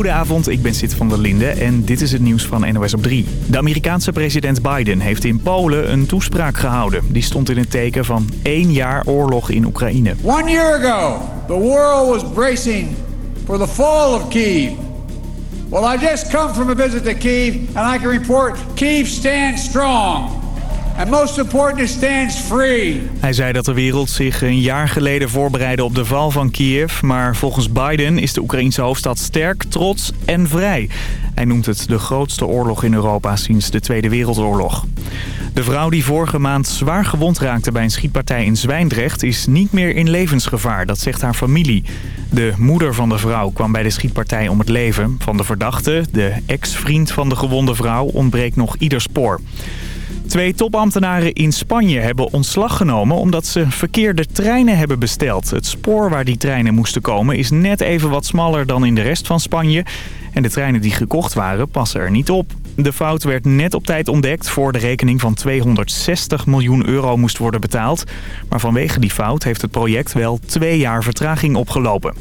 Goedenavond, ik ben Sid van der Linde en dit is het nieuws van NOS op 3. De Amerikaanse president Biden heeft in Polen een toespraak gehouden. Die stond in het teken van één jaar oorlog in Oekraïne. One year ago, the world was bracing for the fall of Kiev. Well, I just come from a visit to Kiev and I can report Kiev stands strong. Most important, it stands free. Hij zei dat de wereld zich een jaar geleden voorbereidde op de val van Kiev. Maar volgens Biden is de Oekraïnse hoofdstad sterk, trots en vrij. Hij noemt het de grootste oorlog in Europa sinds de Tweede Wereldoorlog. De vrouw die vorige maand zwaar gewond raakte bij een schietpartij in Zwijndrecht... is niet meer in levensgevaar, dat zegt haar familie. De moeder van de vrouw kwam bij de schietpartij om het leven. Van de verdachte, de ex-vriend van de gewonde vrouw, ontbreekt nog ieder spoor. Twee topambtenaren in Spanje hebben ontslag genomen omdat ze verkeerde treinen hebben besteld. Het spoor waar die treinen moesten komen is net even wat smaller dan in de rest van Spanje. En de treinen die gekocht waren passen er niet op. De fout werd net op tijd ontdekt voor de rekening van 260 miljoen euro moest worden betaald. Maar vanwege die fout heeft het project wel twee jaar vertraging opgelopen.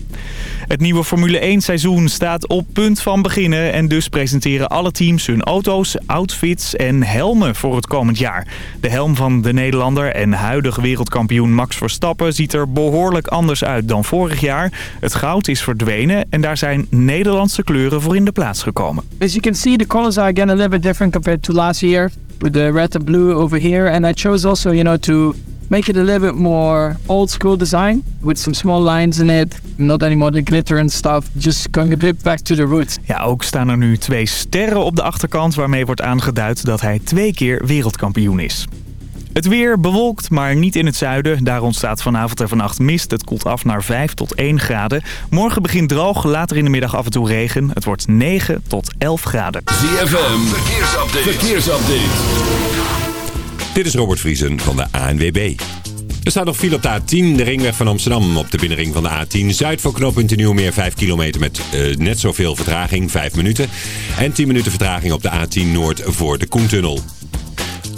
Het nieuwe Formule 1 seizoen staat op punt van beginnen. En dus presenteren alle teams hun auto's, outfits en helmen voor het komend jaar. De helm van de Nederlander en huidige wereldkampioen Max Verstappen ziet er behoorlijk anders uit dan vorig jaar. Het goud is verdwenen en daar zijn Nederlandse kleuren voor in de plaats gekomen. As you can see, the colors are again a little bit different compared to last year. With the red and blue over here. And I chose also, you know, to make it a little bit more old school design. With some small lines in it. Not anymore the glitter and stuff. Just going a bit back to the roots. Ja, ook staan er nu twee sterren op de achterkant waarmee wordt aangeduid dat hij twee keer wereldkampioen is. Het weer bewolkt, maar niet in het zuiden. Daar ontstaat vanavond en vannacht mist. Het koelt af naar 5 tot 1 graden. Morgen begint droog, later in de middag af en toe regen. Het wordt 9 tot 11 graden. ZFM, verkeersupdate. verkeersupdate. Dit is Robert Vriesen van de ANWB. Er staat nog file op de A10, de ringweg van Amsterdam op de binnenring van de A10. Zuid voor knooppunt Nieuwmeer 5 kilometer met uh, net zoveel vertraging, 5 minuten. En 10 minuten vertraging op de A10 Noord voor de Koentunnel.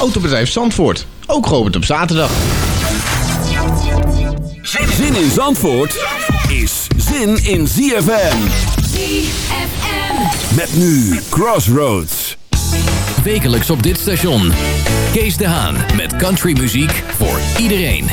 Autobedrijf Zandvoort. Ook geopend op zaterdag. Zin in Zandvoort is zin in ZFM. ZFM. Met nu Crossroads. Wekelijks op dit station. Kees de Haan met countrymuziek voor iedereen.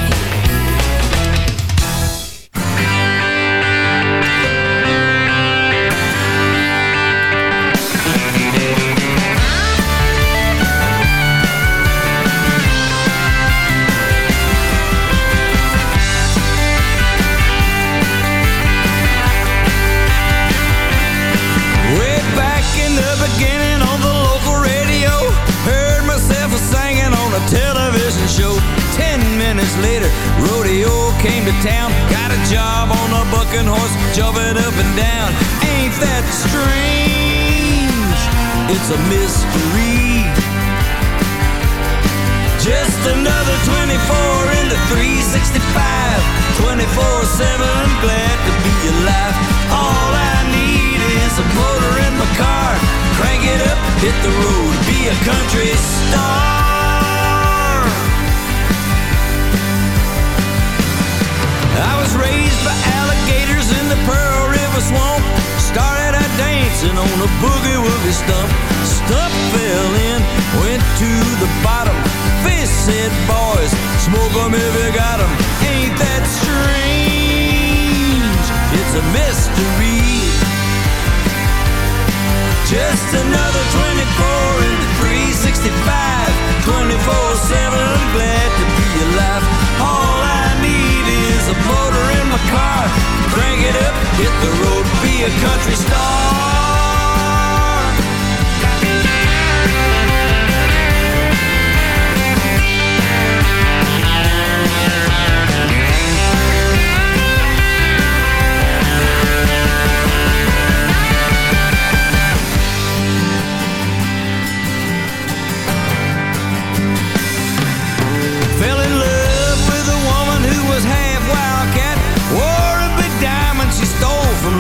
To town, got a job on a bucking horse, jumping up and down. Ain't that strange? It's a mystery. Just another 24 into 365 24-7, glad to be alive All I need is a motor in my car Crank it up, hit the road, be a country star I was raised by alligators in the Pearl River swamp. Started out dancing on a boogie-woogie stump. Stump fell in, went to the bottom. Fish said, boys, smoke 'em if you got 'em. Ain't that strange? It's a mystery. Just another 24 into 365 24-7, glad to be alive is a motor in my car. Crank it up, hit the road, be a country star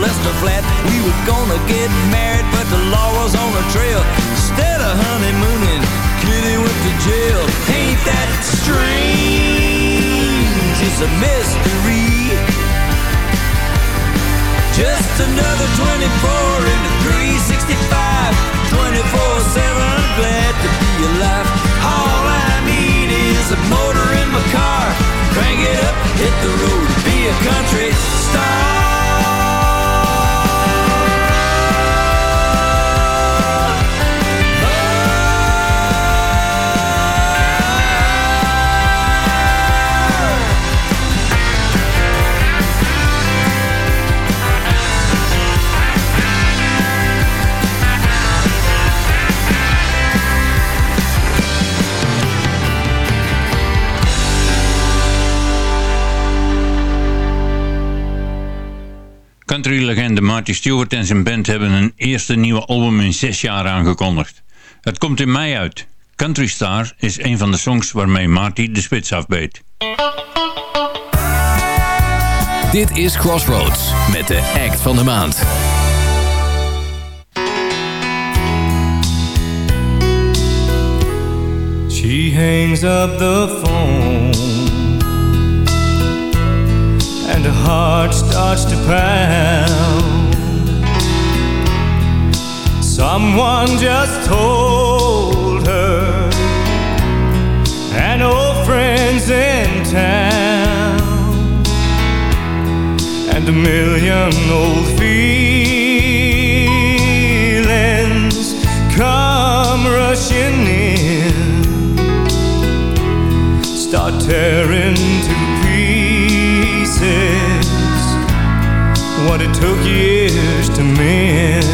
Lester Flatt. We were gonna get married, but the law was on the trail. Instead of honeymooning, Kitty went to jail. Ain't that strange? It's a mystery. Just another 24 into 365. 24-7, glad to be alive. All I Country-legende Marty Stewart en zijn band hebben een eerste nieuwe album in zes jaar aangekondigd. Het komt in mei uit. Country Star is een van de songs waarmee Marty de spits afbeet. Dit is Crossroads met de act van de maand. She hangs up the phone and her heart starts to pound. Someone just told her, an old friend's in town, and a million old feelings come rushing in, start tearing to what it took years to mend.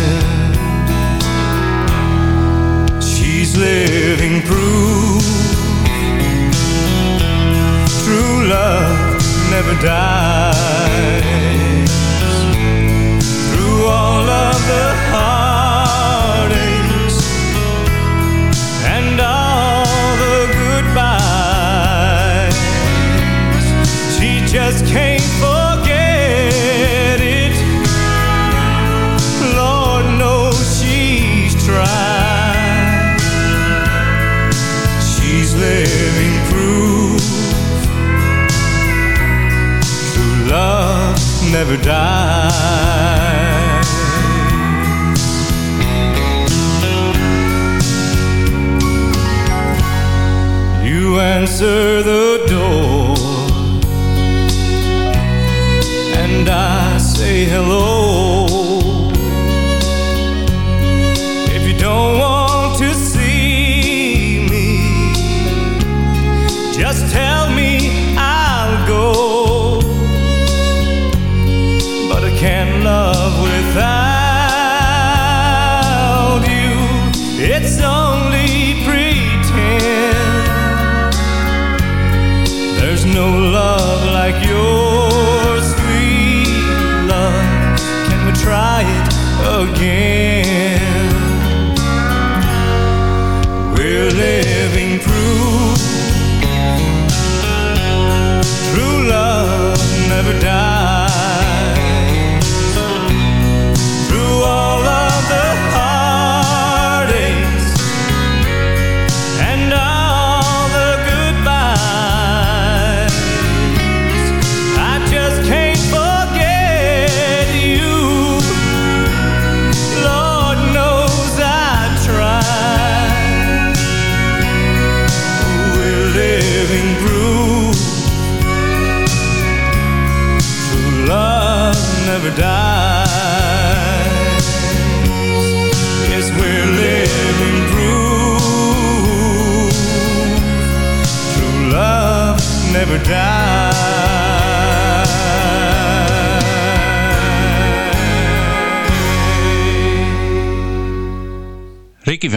She's living proof true love never dies.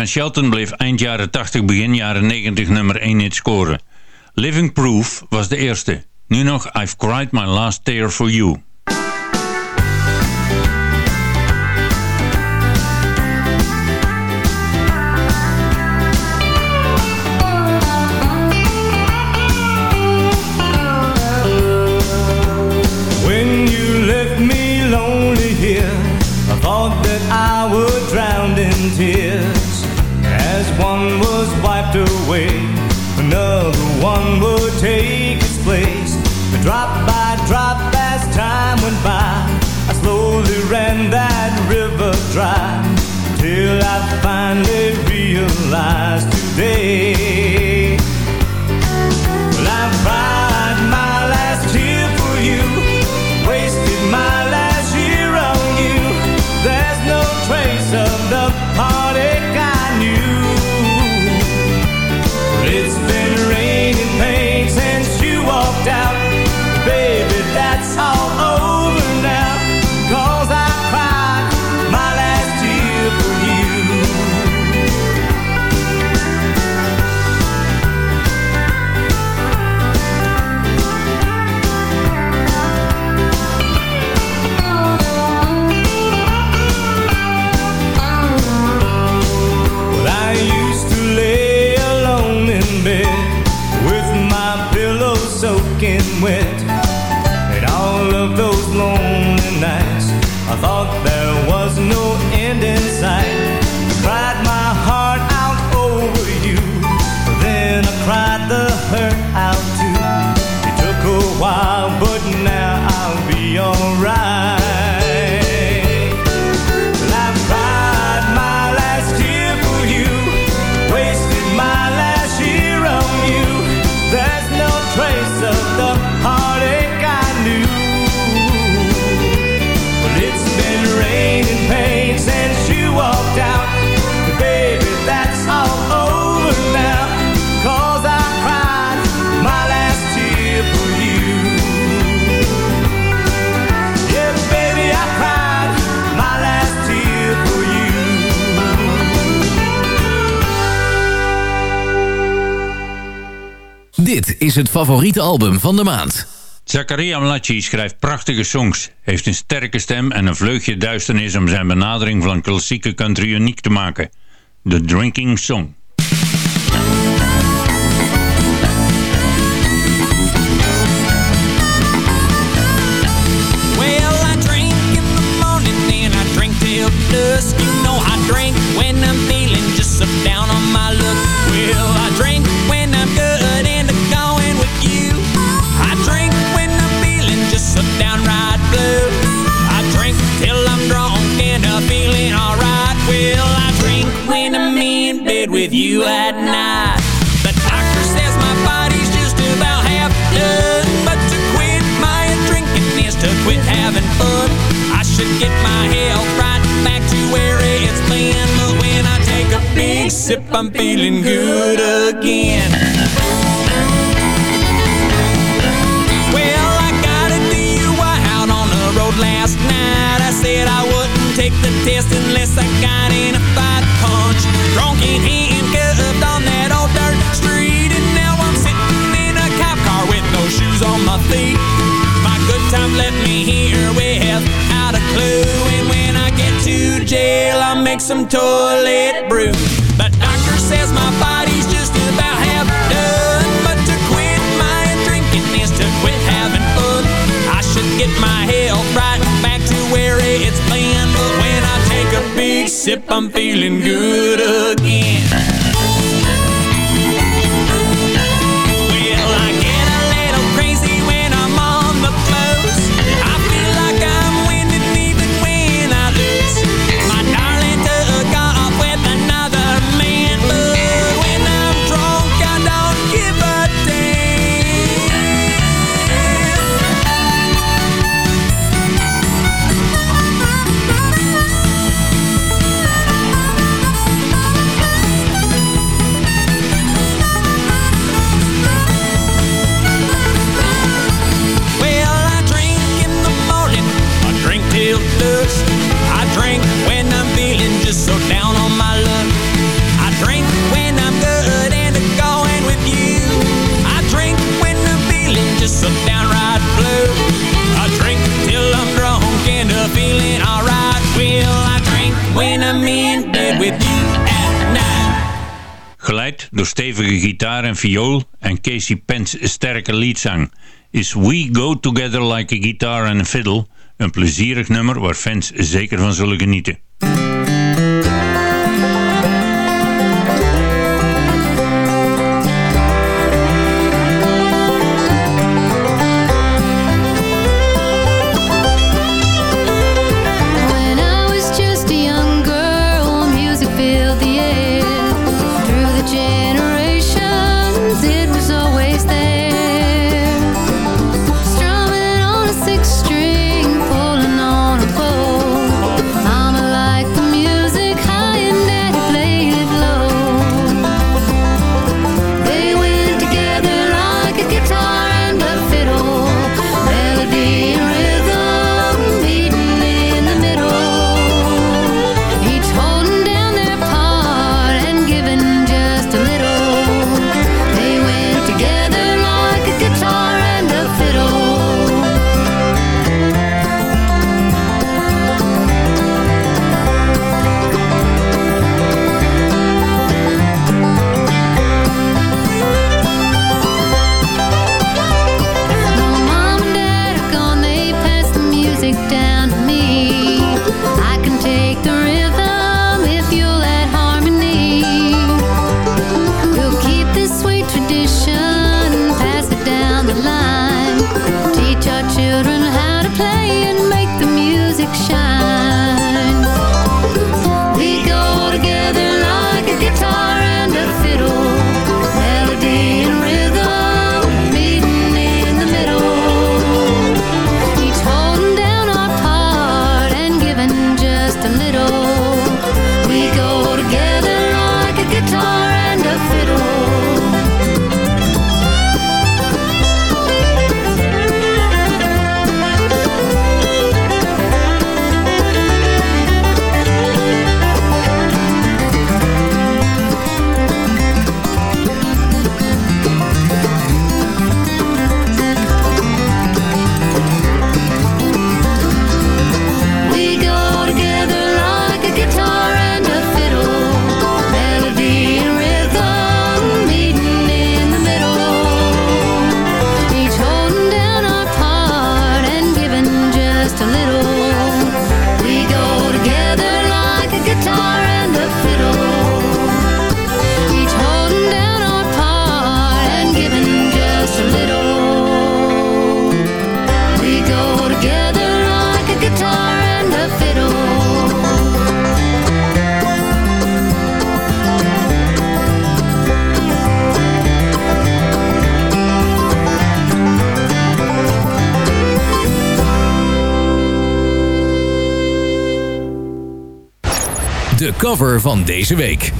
Shelton bleef eind jaren 80, begin jaren 90 nummer 1 hit scoren. Living Proof was de eerste. Nu nog I've Cried My Last Tear For You. finally realized is het favoriete album van de maand. Zakaria Mlaci schrijft prachtige songs, heeft een sterke stem en een vleugje duisternis om zijn benadering van klassieke country uniek te maken. The Drinking Song. sip, I'm feeling good again. Well, I got a DUI out on the road last night. I said I wouldn't take the test unless I got in a fight punch. Drunk and handcuffed on that old dirt street. And now I'm sitting in a cop car with no shoes on my feet. My good time left me here with out a clue. And when I get to jail, I'll make some toilet brew. get my health right back to where it's been. But when I take a big sip, I'm feeling good again. Begeleid door stevige gitaar en viool en Casey Pence sterke liedzang is We Go Together Like a Guitar and a Fiddle een plezierig nummer waar fans zeker van zullen genieten. Cover van deze week.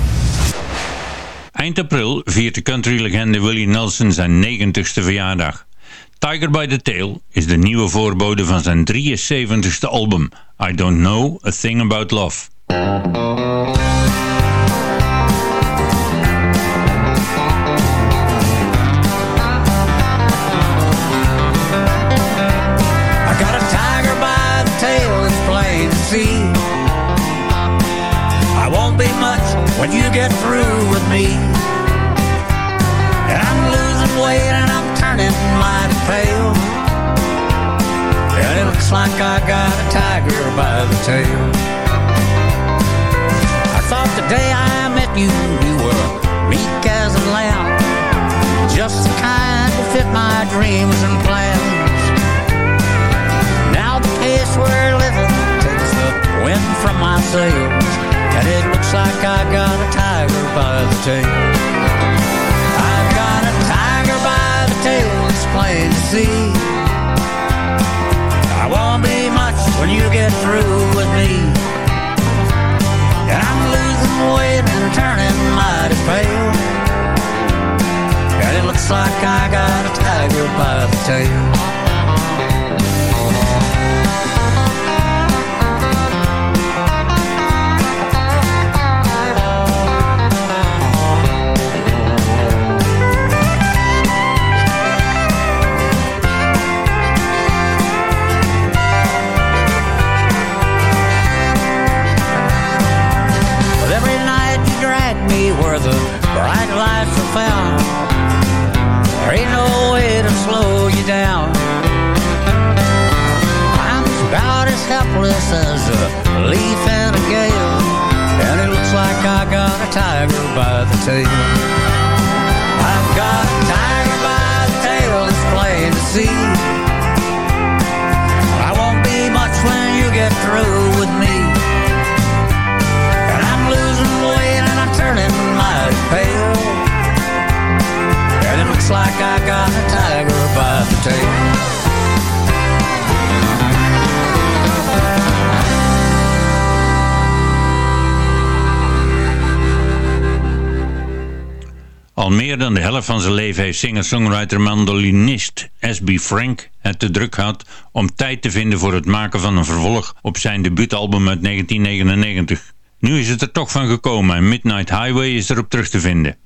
Eind april viert de country-legende Willie Nelson zijn 90ste verjaardag. Tiger by the Tail is de nieuwe voorbode van zijn 73ste album I Don't Know a Thing About Love. When you get through with me. And I'm losing weight and I'm turning mighty pale. And it looks like I got a tiger by the tail. I thought the day I met you, you were meek as a lamb. Just the kind to fit my dreams and plans. Now the pace we're living takes the wind from my sails. And it looks like I got a tiger by the tail. I've got a tiger by the tail, it's plain to see. I won't be much when you get through with me. And I'm losing weight and turning mighty pale. And it looks like I got a tiger by the tail. Leaf and a gale, and it looks like I got a tiger by the tail. I've got a tiger by the tail, it's plain to see. I won't be much when you get through with me. And I'm losing weight and I'm turning mighty pale. And it looks like I got a tiger by the tail. Al meer dan de helft van zijn leven heeft singer-songwriter-mandolinist S.B. Frank het te druk gehad om tijd te vinden voor het maken van een vervolg op zijn debuutalbum uit 1999. Nu is het er toch van gekomen en Midnight Highway is erop terug te vinden.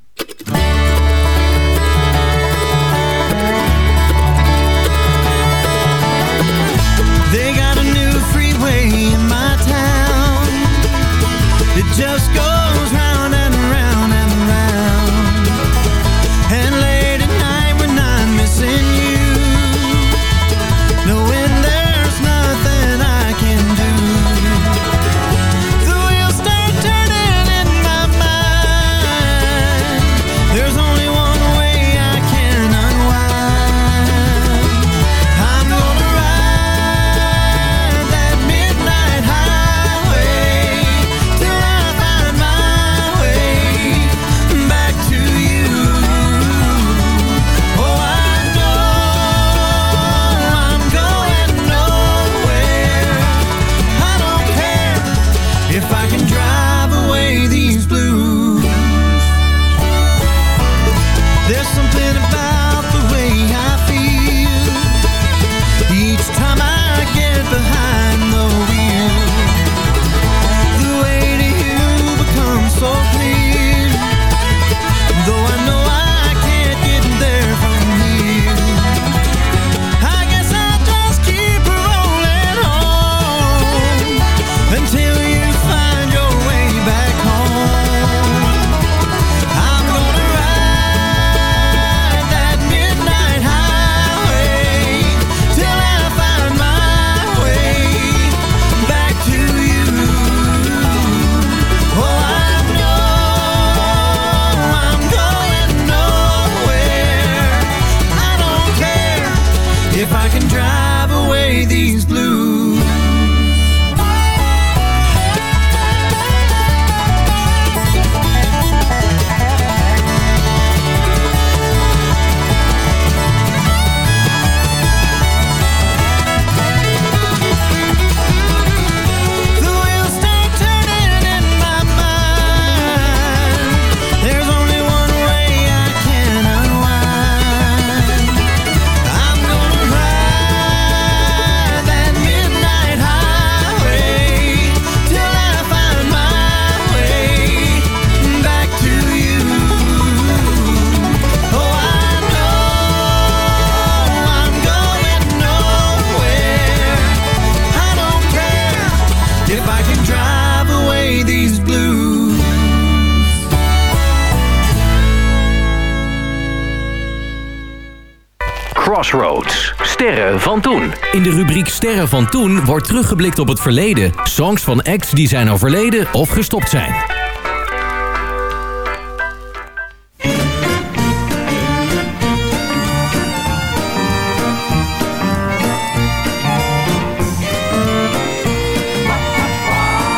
Sterren van toen wordt teruggeblikt op het verleden. Songs van acts die zijn overleden of gestopt zijn.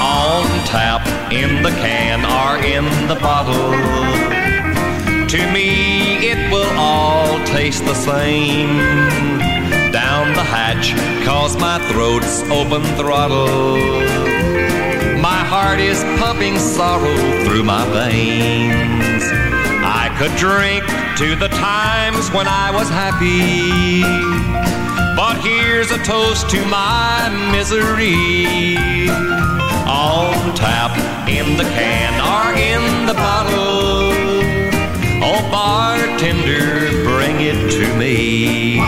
on tap, in the can, or in the bottle. To me, it will all taste the same. Down the hatch, cause my throat's open throttle. My heart is pumping sorrow through my veins. I could drink to the times when I was happy. But here's a toast to my misery. On tap, in the can, or in the bottle. Oh, bartender, bring it to me.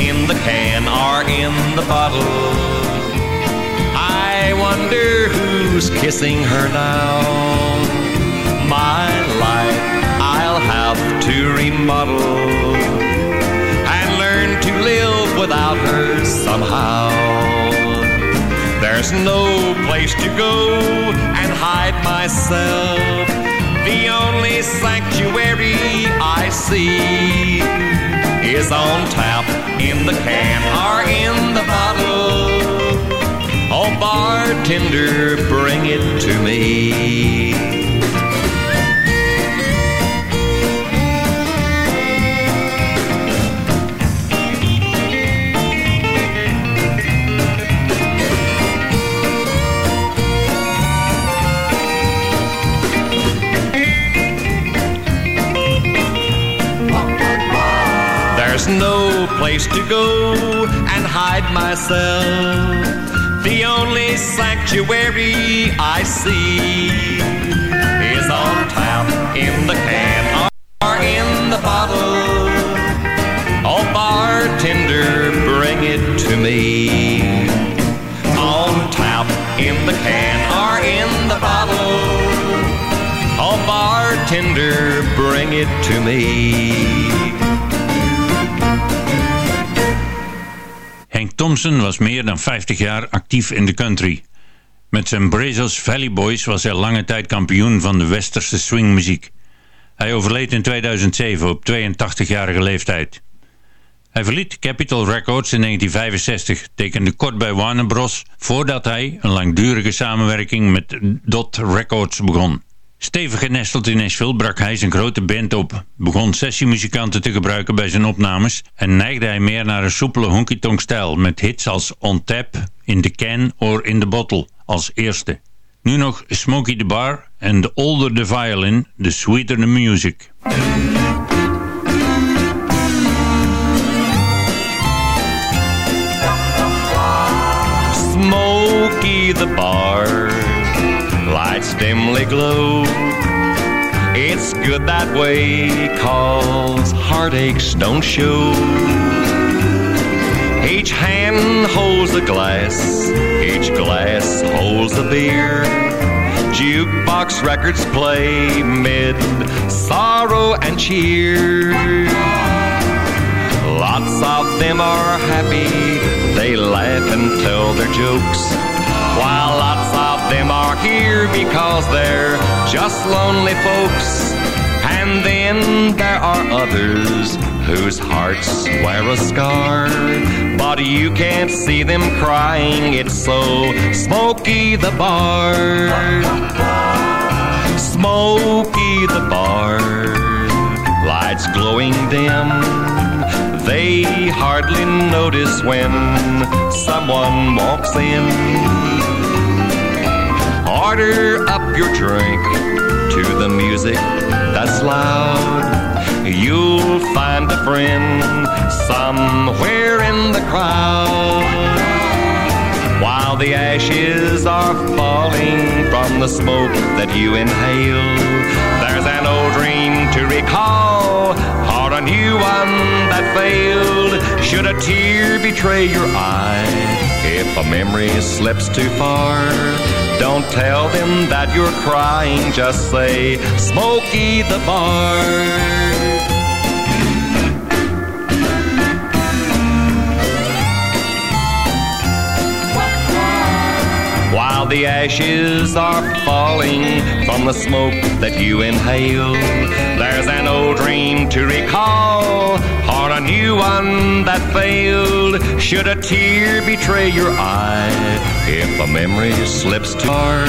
In the can, or in the bottle. I wonder who's kissing her now. My life I'll have to remodel and learn to live without her somehow. There's no place to go and hide myself. The only sanctuary I see is on tap, in the can, or in the bottle. Oh, bartender, bring it to me. Place to go and hide myself. The only sanctuary I see is on tap, in the can, or in the bottle. Oh, bartender, bring it to me. On tap, in the can, or in the bottle. Oh, bartender, bring it to me. Thompson was meer dan 50 jaar actief in de country. Met zijn Brazos Valley Boys was hij lange tijd kampioen van de westerse swingmuziek. Hij overleed in 2007 op 82-jarige leeftijd. Hij verliet Capitol Records in 1965, tekende kort bij Warner Bros. voordat hij een langdurige samenwerking met Dot Records begon. Stevig genesteld in Nashville brak hij zijn grote band op, begon sessiemuzikanten te gebruiken bij zijn opnames en neigde hij meer naar een soepele honky-tonk stijl met hits als On Tap, In the Can or In the Bottle als eerste. Nu nog Smokey the Bar en The Older the Violin, The Sweeter the Music. Smokey the bar, lights dimly glow. It's good that way, cause heartaches don't show. Each hand holds a glass, each glass holds a beer. Jukebox records play mid sorrow and cheer. Lots of them are happy, they laugh and tell their jokes. While of them are here because they're just lonely folks. And then there are others whose hearts wear a scar. But you can't see them crying, it's so smoky the bar. Smoky the bar, lights glowing dim. They hardly notice when someone walks in. Order up your drink to the music that's loud. You'll find a friend somewhere in the crowd. While the ashes are falling from the smoke that you inhale, there's an old dream to recall, or a new one that failed. Should a tear betray your eye, if a memory slips too far, don't tell them that you're crying, just say, Smokey the Bar. While the ashes are falling from the smoke that you inhale, there's an old dream to recall, new one that failed. Should a tear betray your eye, if a memory slips too far,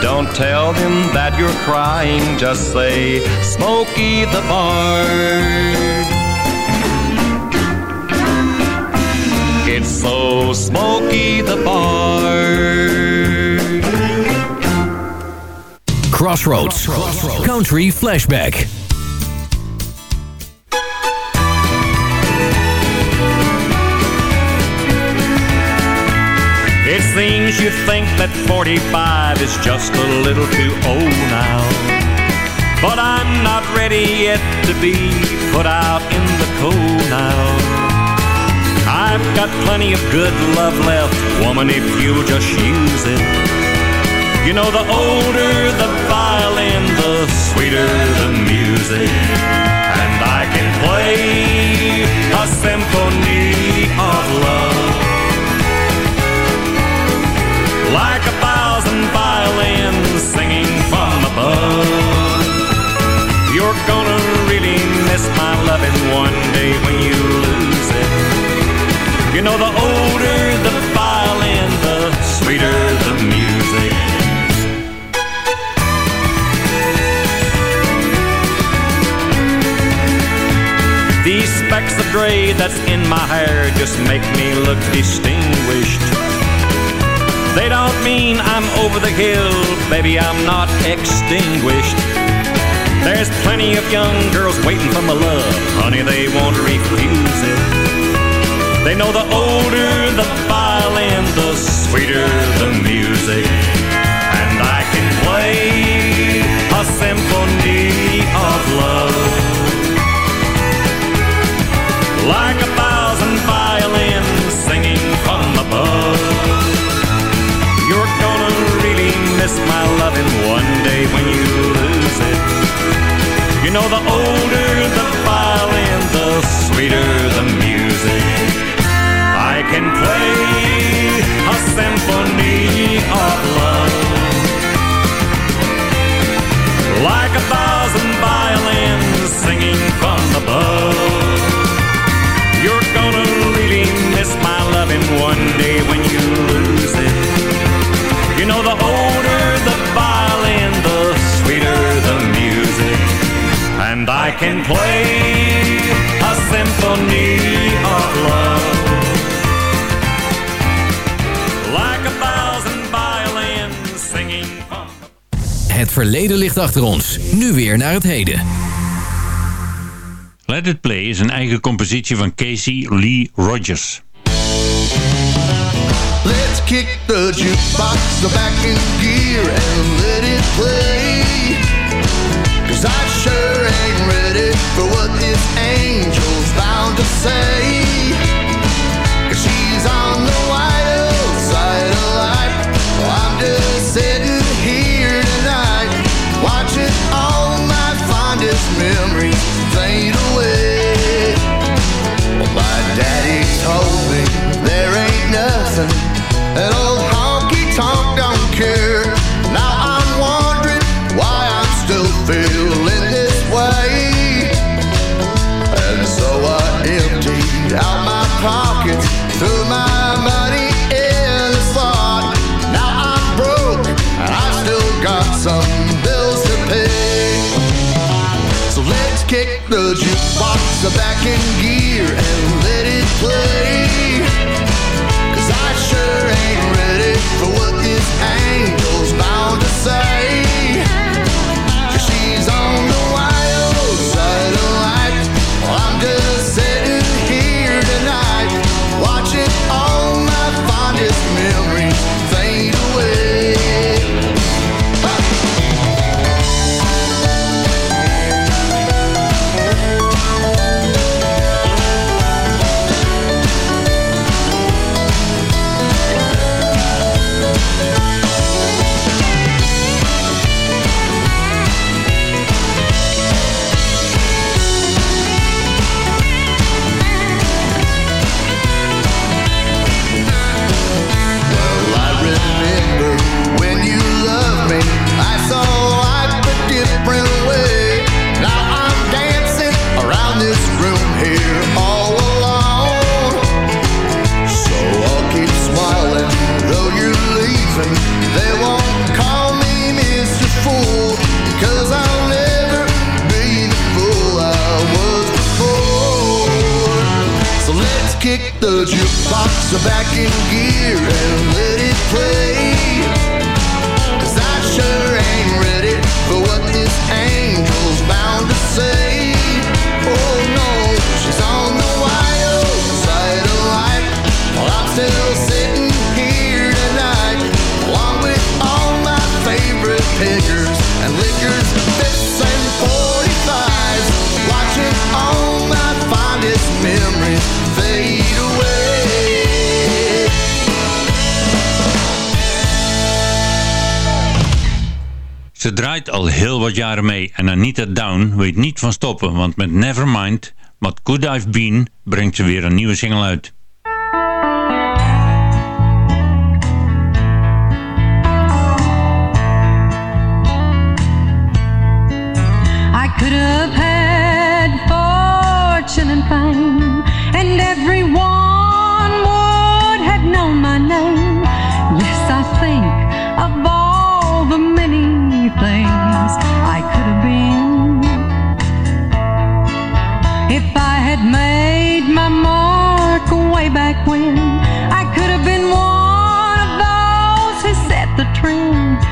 don't tell them that you're crying, just say, Smokey the Bar. It's so smoky the bar. Crossroads. Country Flashback. Seems you think that 45 is just a little too old now. But I'm not ready yet to be put out in the cold now. I've got plenty of good love left, woman, if you'll just use it. You know, the older the violin, the sweeter the music. And I can play a symphony of love. Like a thousand violins singing from above. You're gonna really miss my loving one day when you lose it. You know, the older the violin, the sweeter the music. These specks of gray that's in my hair just make me look distinguished. They don't mean I'm over the hill, baby, I'm not extinguished. There's plenty of young girls waiting for my love, honey, they won't refuse it. They know the older the violin, the sweeter the music. And I can play a symphony of love. Like You know, the older the violin, the sweeter the music. I can play a symphony of love. Like a thousand violins singing from above. And I can play a symphony of love. Like a thousand violins singing from Het verleden ligt achter ons. Nu weer naar het heden. Let It Play is een eigen compositie van Casey Lee Rogers. Let's kick the jukebox back in gear and let it play. Cause I sure ain't ready for what this angel's bound to say. The jukebox back in gear and let it play. Down weet niet van stoppen, want met Nevermind, What Could I've Been, brengt ze weer een nieuwe single uit. If I had made my mark way back when, I could have been one of those who set the trend.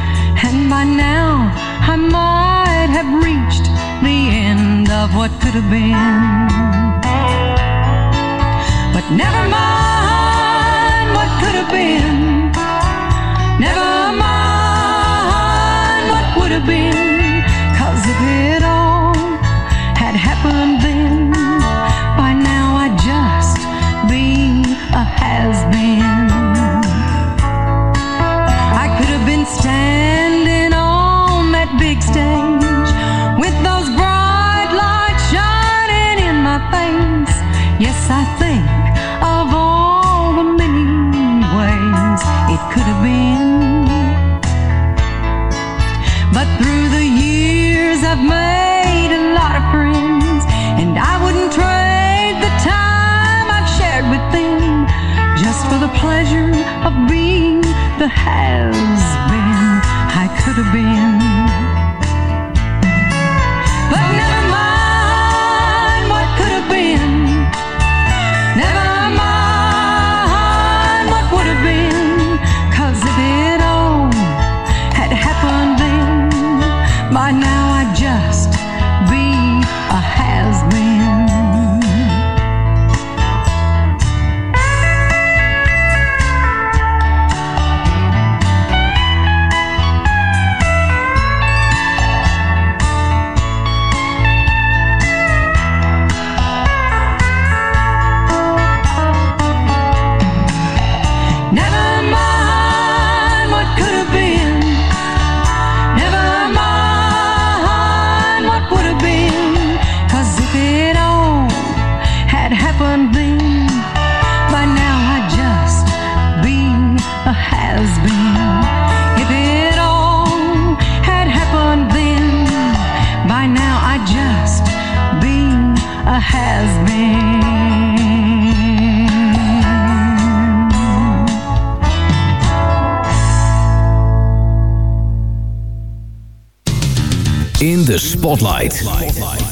And by now, I might have reached the end of what could have been. But never mind what could have been. Never mind what would have been. Has been, I could have been. Spotlight. Spotlight.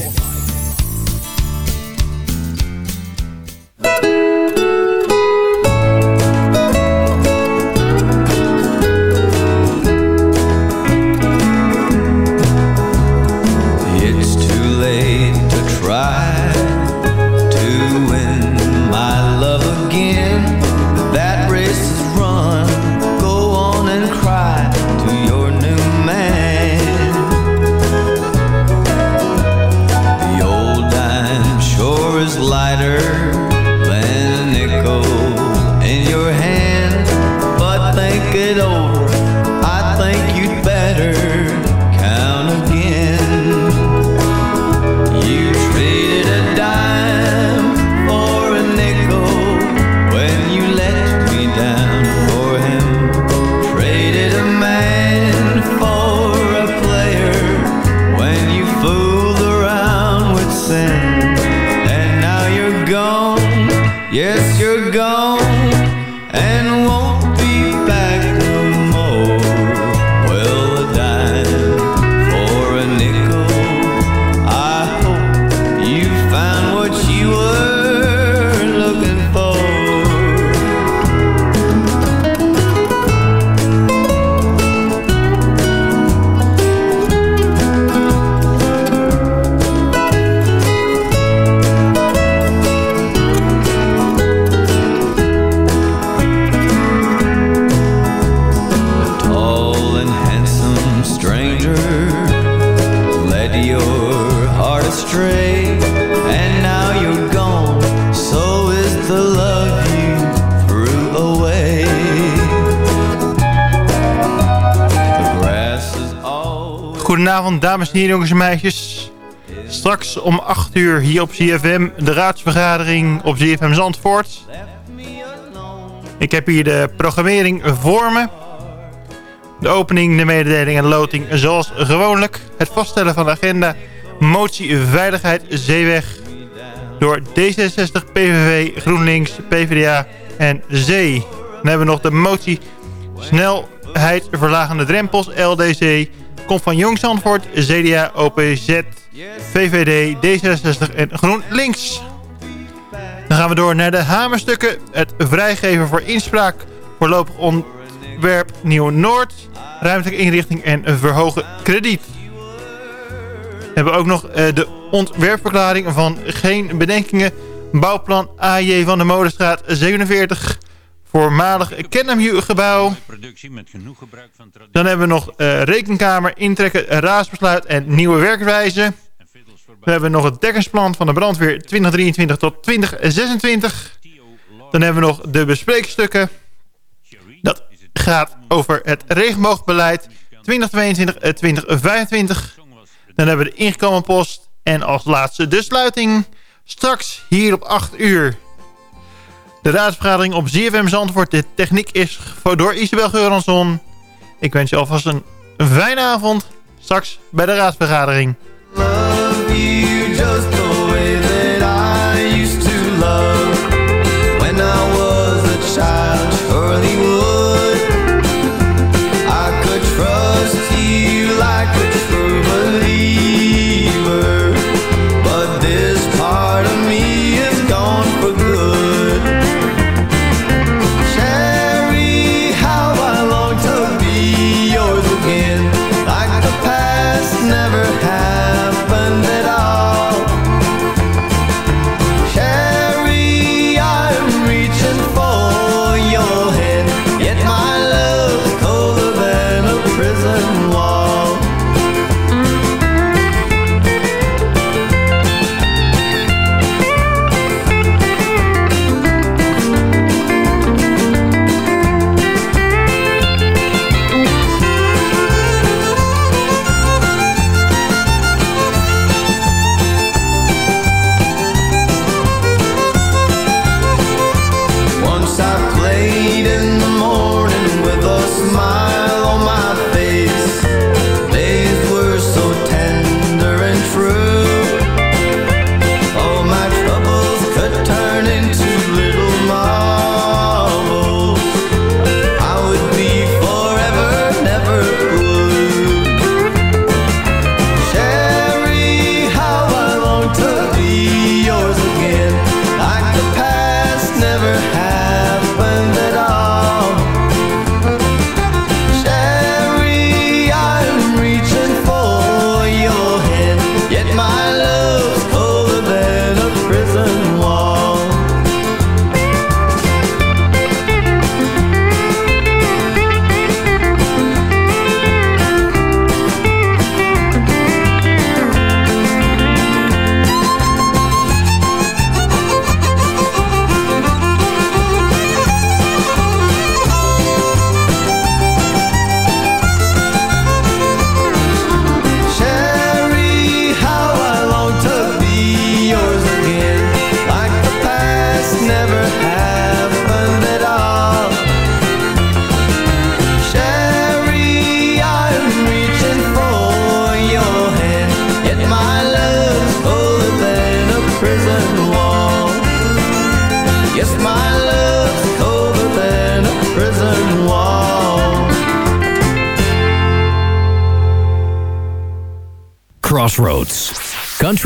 dames en heren, jongens en meisjes. Straks om 8 uur hier op ZFM de raadsvergadering op ZFM Zandvoort. Ik heb hier de programmering voor me. De opening, de mededeling en de loting zoals gewoonlijk. Het vaststellen van de agenda. Motie Veiligheid Zeeweg door D66, PVV, GroenLinks, PvdA en Zee. Dan hebben we nog de motie Snelheid Verlagende Drempels, LDC komt van Jong Zandvoort, CDA, OPZ, VVD, D66 en GroenLinks. Dan gaan we door naar de hamerstukken. Het vrijgeven voor inspraak, voorlopig ontwerp Nieuw-Noord, ruimtelijke inrichting en verhogen krediet. We hebben ook nog eh, de ontwerpverklaring van geen bedenkingen. Bouwplan AJ van de Molenstraat 47. Voormalig Kennemhu gebouw. Dan hebben we nog uh, rekenkamer, intrekken, raadsbesluit en nieuwe werkwijze. We hebben nog het dekkersplan van de brandweer 2023 tot 2026. Dan hebben we nog de bespreekstukken. Dat gaat over het regenboogbeleid 2022-2025. Dan hebben we de ingekomen post. En als laatste de sluiting. Straks hier op 8 uur. De raadsvergadering op ZFM Zandvoort. De techniek is door Isabel Geuransson. Ik wens je alvast een fijne avond. Straks bij de raadsvergadering. Love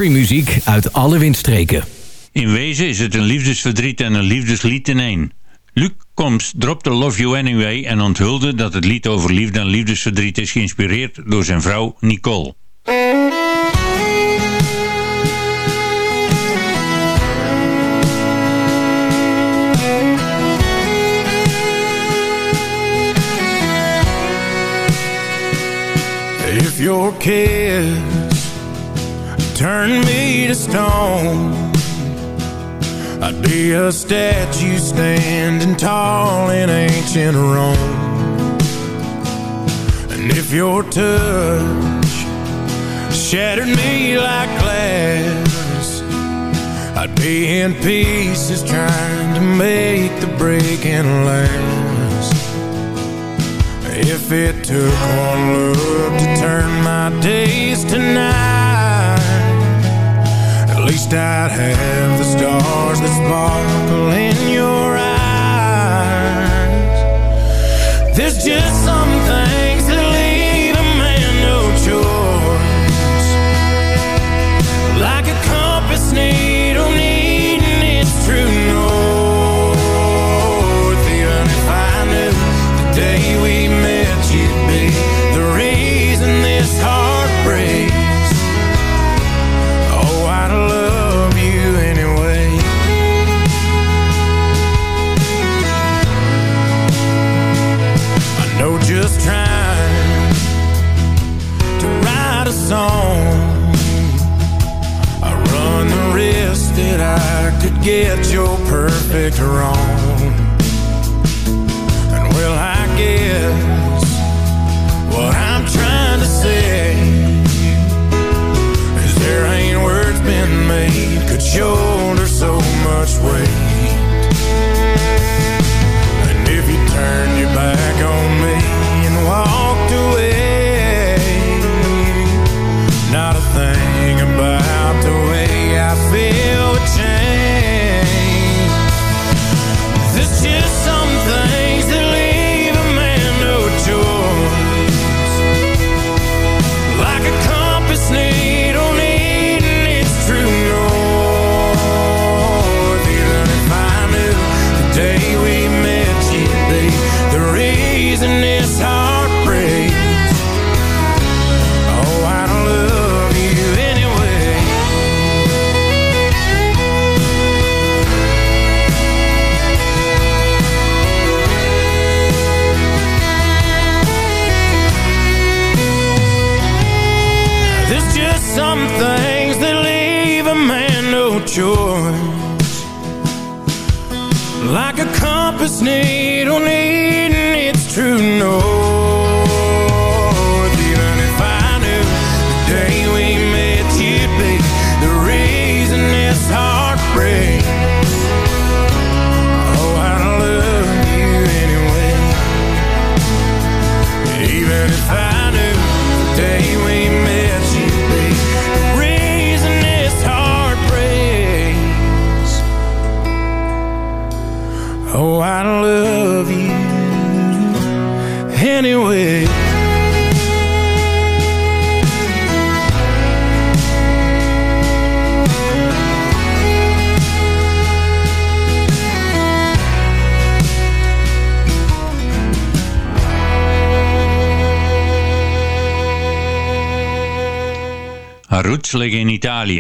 Muziek uit alle windstreken. In wezen is het een liefdesverdriet en een liefdeslied in één. Luc Combs dropte Love You Anyway en onthulde dat het lied over liefde en liefdesverdriet is geïnspireerd door zijn vrouw Nicole. If your kiss turned me to stone, I'd be a statue standing tall in ancient Rome. And if your touch shattered me like glass, I'd be in pieces trying to make the breaking last. If it took one look to turn my days to night, least I'd have the stars that sparkle in your eyes There's just something. get your perfect wrong? And well, I guess what I'm trying to say is there ain't words been made could shoulder so much weight.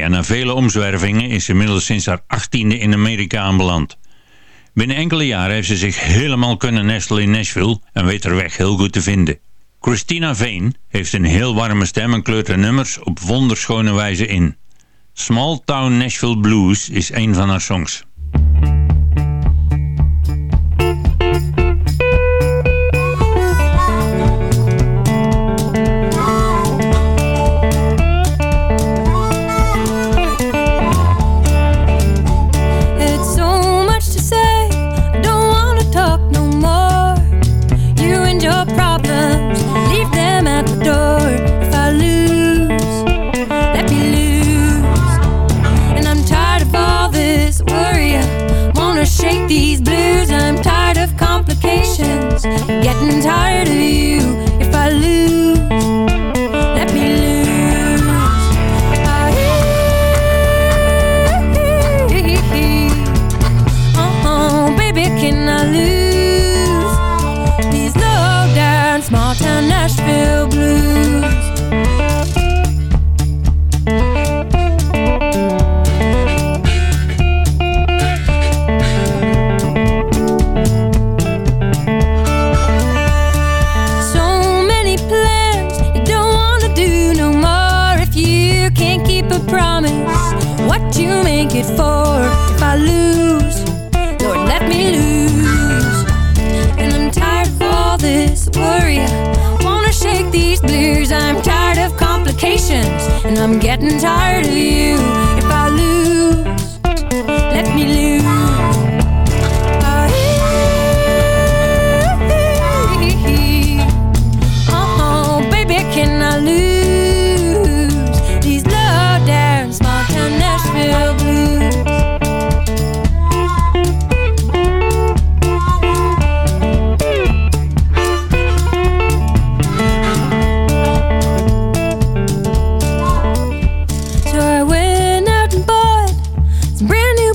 En na vele omzwervingen is ze inmiddels sinds haar achttiende in Amerika aanbeland. Binnen enkele jaren heeft ze zich helemaal kunnen nestelen in Nashville en weet haar weg heel goed te vinden. Christina Veen heeft een heel warme stem en kleurt haar nummers op wonderschone wijze in. Small Town Nashville Blues is een van haar songs.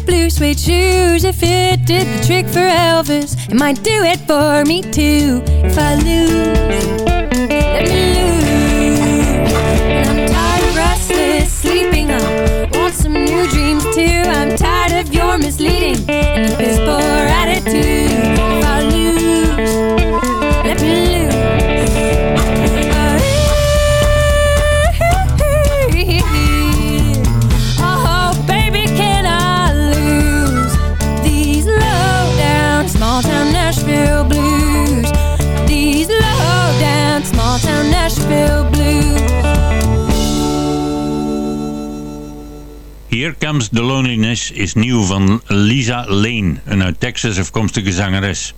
Blues. If it did the trick for Elvis, it might do it for me too. If I lose, let me lose. And I'm tired of restless sleeping. I want some new dreams too. I'm tired of your misleading and piss Here Comes the Loneliness is nieuw van Lisa Lane, een uit Texas afkomstige zangeres.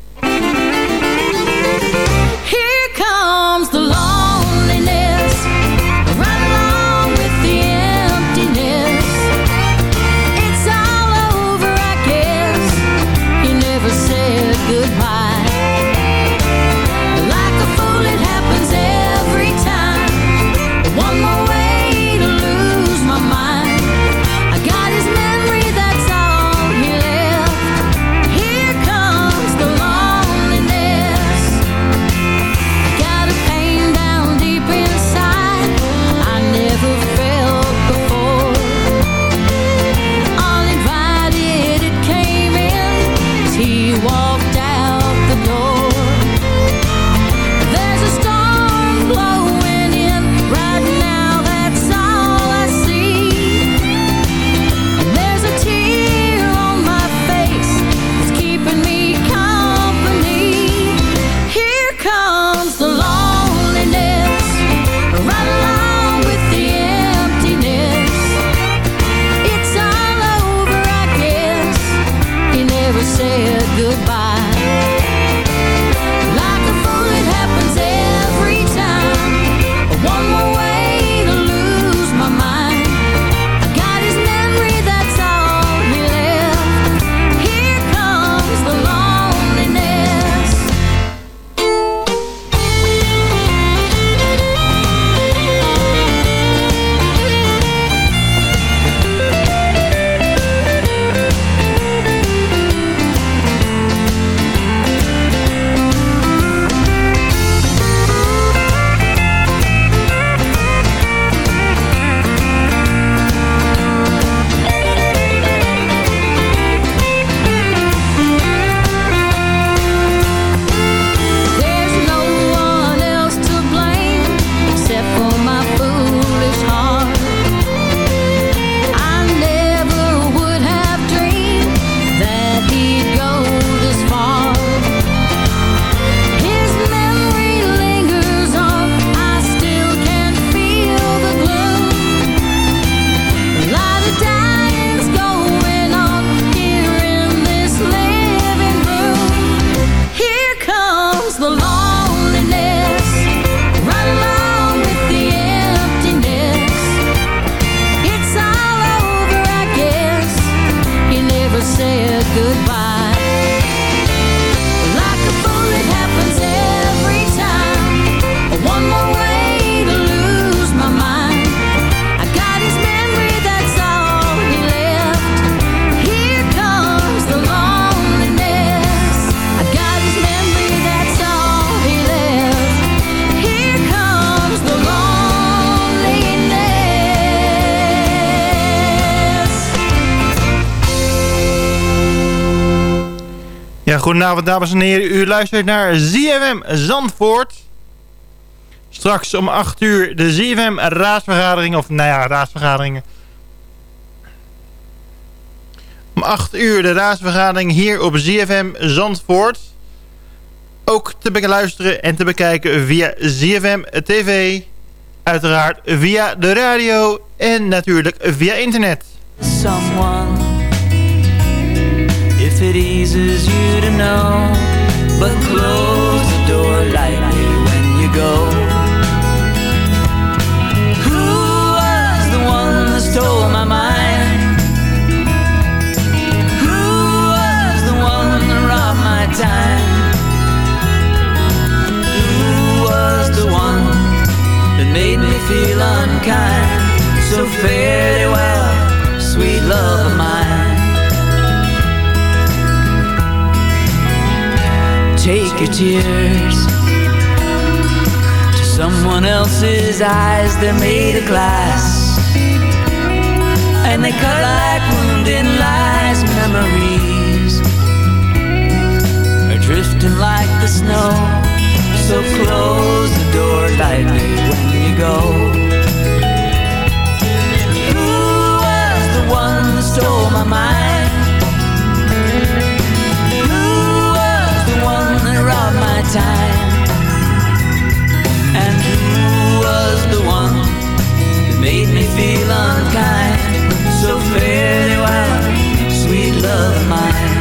Goedenavond dames en heren. U luistert naar ZFM Zandvoort. Straks om 8 uur de ZFM raadsvergadering. Of nou ja, raadsvergaderingen. Om 8 uur de raadsvergadering hier op ZFM Zandvoort. Ook te beluisteren en te bekijken via ZFM TV. Uiteraard via de radio en natuurlijk via internet. someone it eases you to know. But close the door lightly when you go. Who was the one that stole my mind? Who was the one that robbed my time? Who was the one that made me feel unkind? So fare thee well sweet love of mine. Take your tears to someone else's eyes. They're made of glass, and they cut like wounded lies. Memories are drifting like the snow. So close the door lightly when you go. Who was the one that stole my mind? Time? And who was the one that made me feel unkind? So thee well, sweet love of mine.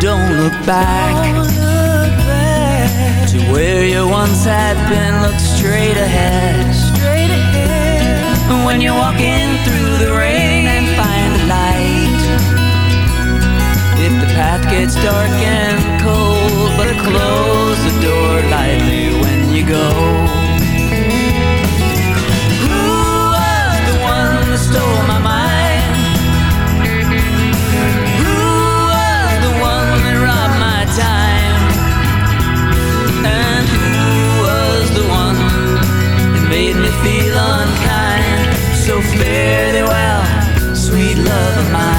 Don't look back to where you once had been. Look straight ahead. Straight ahead. When you're walking through gets dark and cold, but close the door lightly when you go. Who was the one that stole my mind? Who was the one that robbed my time? And who was the one that made me feel unkind? So fare thee well, sweet love of mine.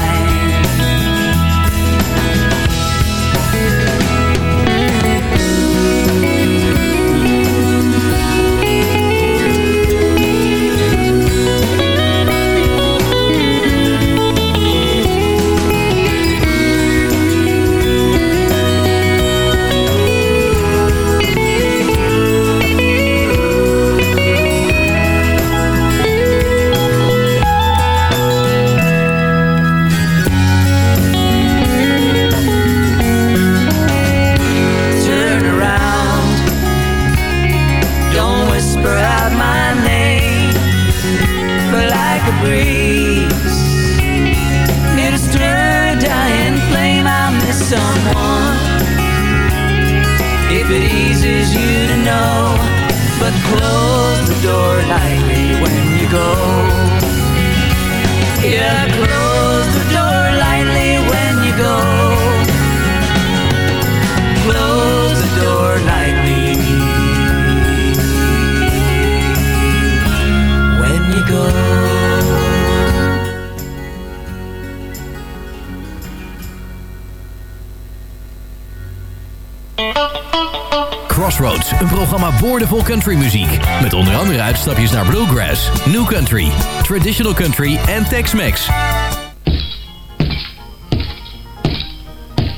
Een programma boordevol countrymuziek. Met onder andere uitstapjes naar bluegrass, new country, traditional country en Tex-Mex.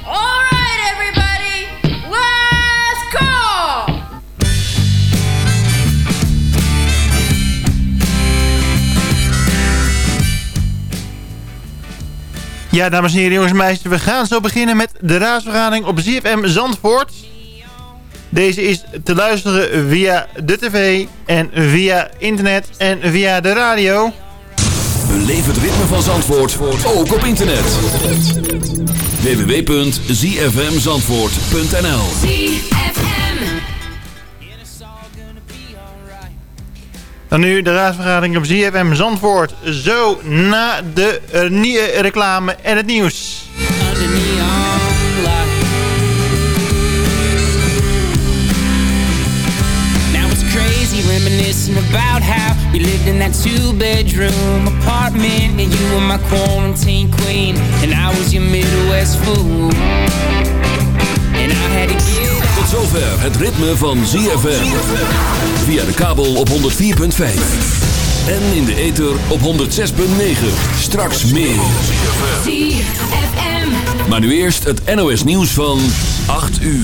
All right, everybody, last call. Ja, dames en heren, jongens en meisjes. We gaan zo beginnen met de raadsvergadering op ZFM Zandvoort. Deze is te luisteren via de tv en via internet en via de radio. Beleef het ritme van Zandvoort, ook op internet. www.zfmzandvoort.nl Dan nu de raadsvergadering op ZFM Zandvoort. Zo na de nieuwe reclame en het nieuws. Reminiscing about how we lived in that two-bedroom apartment, and you were my quarantine queen, and I was your Midwest fool. And I had to Tot zover het ritme van ZFM. Via de kabel op 104.5. En in de ether op 106.9. Straks meer. Maar nu eerst het NOS nieuws van 8 uur.